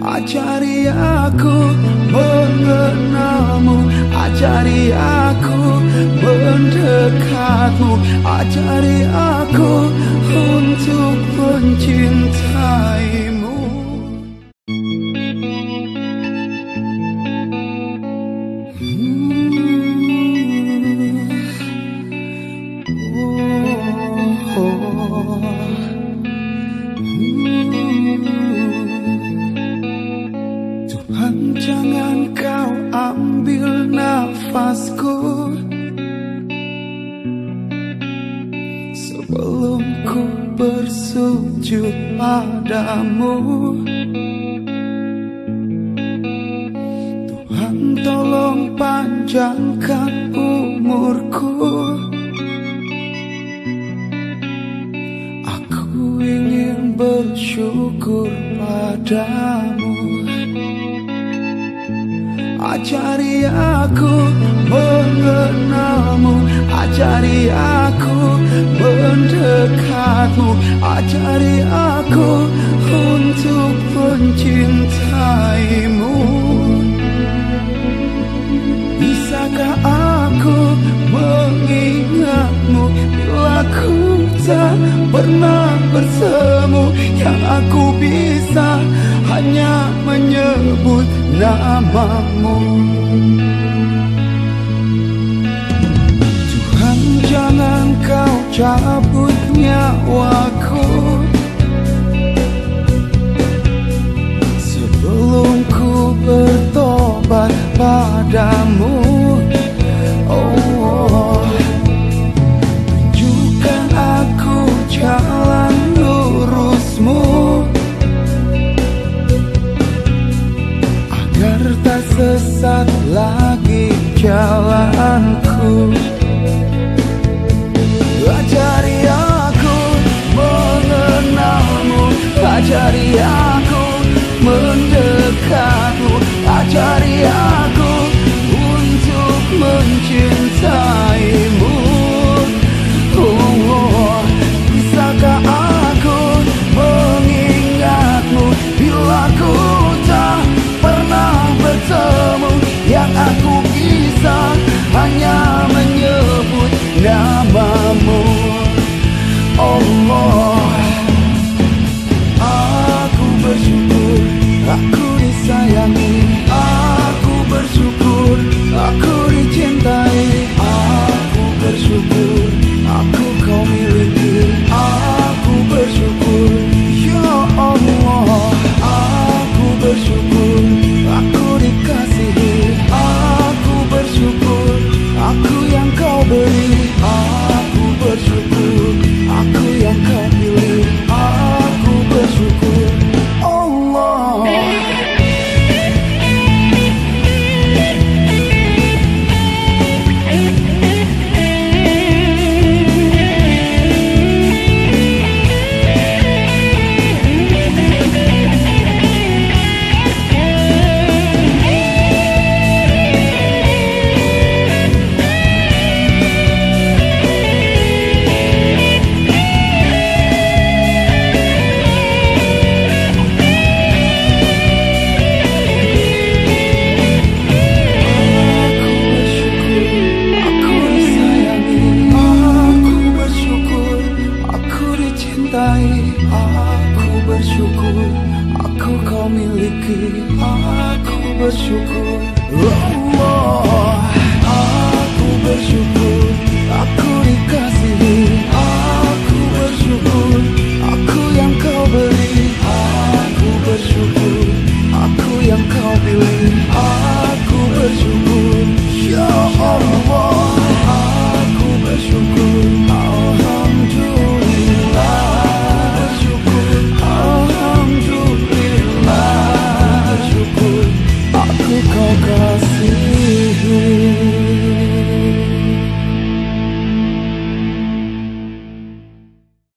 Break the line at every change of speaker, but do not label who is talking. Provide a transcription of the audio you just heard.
Ajari aku mengenalmu. Ajari aku mendekatmu. Ajari aku untuk mencintaimu bersujud padamu. Tuhan tolong panjangkan umurku. Aku ingin bersyukur padamu Ajari aku mengenalmu. Ajari aku mendekatmu. Ajari aku untuk mencintaimu. Bisakah aku mengingatmu? Bila ku tak pernah bertemu Yang aku bisa hanya menyebut namamu. Tuhan jangan kau cabut nyawaku. Sebelum ku bertobat padamu sesat lagi jalanku namamu Aku bersyukur aku kau miliki. Aku bersyukur. Allah Aku bersyukur Oh God.